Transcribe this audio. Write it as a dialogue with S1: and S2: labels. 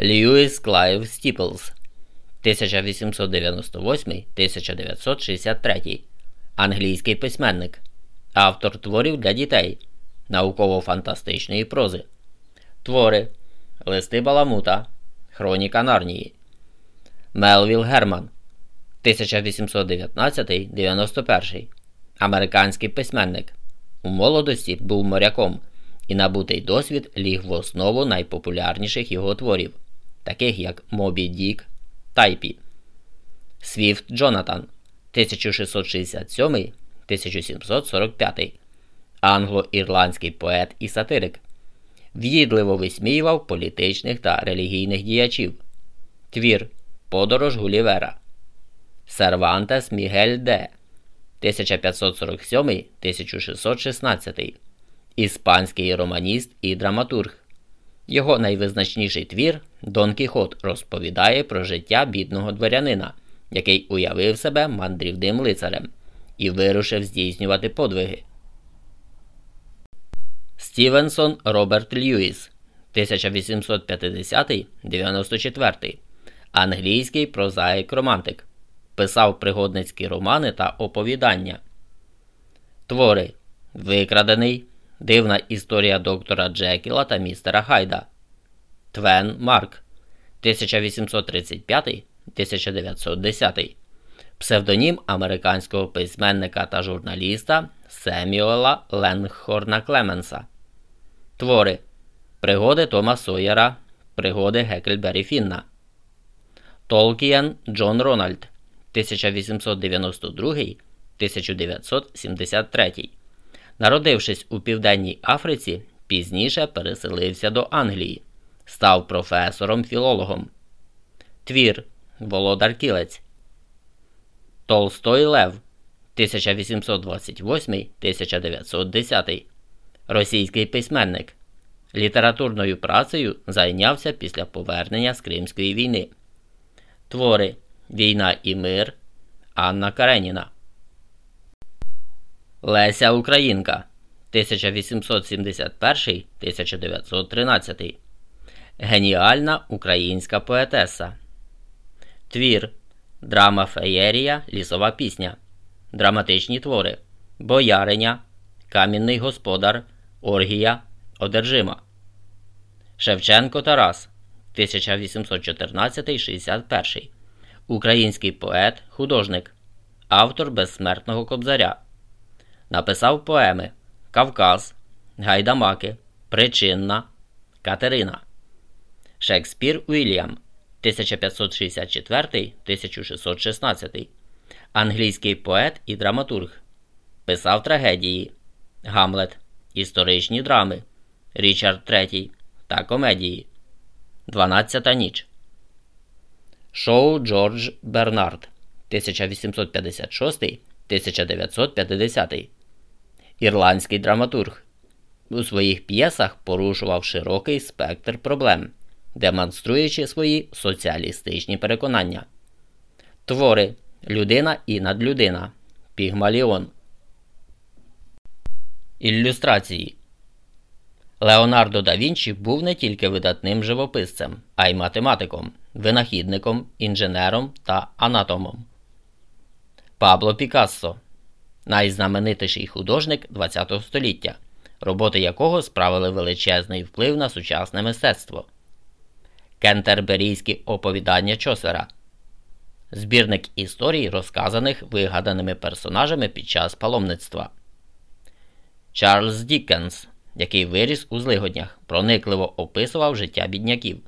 S1: Льюіс Клайв Стіплз 1898-1963 англійський письменник, автор творів для дітей, науково-фантастичної прози, твори, Листи Баламута, Хроніка Нарнії, Мелвіл Герман. 1819-91 американський письменник. У молодості був моряком, і набутий досвід ліг в основу найпопулярніших його творів, таких як Мобі Дік, Тайпі, Свіфт Джонатан 1667-1745, англо-ірландський поет і сатирик, в'їдливо висміював політичних та релігійних діячів, твір Подорож Гулівера, Сервантес Мігель Де 1547-1616, іспанський романіст і драматург. Його найвизначніший твір Дон Кіхот розповідає про життя бідного дворянина, який уявив себе мандрівним лицарем і вирушив здійснювати подвиги. Стівенсон Роберт Льюіс 1850-94 англійський прозаїк романтик. Писав пригодницькі романи та оповідання. Твори Викрадений. Дивна історія доктора Джекіла та містера Хайда. Твен Марк 1835-1910. Псевдонім американського письменника та журналіста Семюела Ленгхорна Клеменса. Твори Пригоди Тома Сойера. Пригоди Гекельбері Фінна. Толкієн Джон Рональд 1892-1973. Народившись у Південній Африці, пізніше переселився до Англії, став професором-філологом. Твір Володар Кілець. Толстой Лев 1828-1910. Російський письменник. Літературною працею зайнявся після повернення з Кримської війни. Твори Війна і мир Анна Кареніна. Леся Українка 1871 1913. Геніальна українська поетеса. Твір. Драма Феєрія. Лісова пісня. Драматичні твори. Бояриня. Камінний господар. Оргія. Одержима. Шевченко Тарас 1814 61 Український поет, художник. Автор безсмертного кобзаря. Написав поеми Кавказ, Гайдамаки, Причинна, Катерина. Шекспір Уільям 1564 1616. Англійський поет і драматург. Писав трагедії. Гамлет. Історичні драми. Річард III та комедії. Дванадцята ніч. Шоу Джордж Бернард 1856 1950. Ірландський драматург. У своїх п'єсах порушував широкий спектр проблем, демонструючи свої соціалістичні переконання. Твори Людина і надлюдина. Пігмаліон. Ілюстрації Леонардо да Вінчі був не тільки видатним живописцем, а й математиком, винахідником, інженером та анатомом. Пабло Пікассо найзнаменитіший художник ХХ століття, роботи якого справили величезний вплив на сучасне мистецтво. Кентерберійські оповідання Чосера. Збірник історій, розказаних вигаданими персонажами під час паломництва. Чарльз Діккенс який виріс у злигоднях, проникливо описував життя бідняків.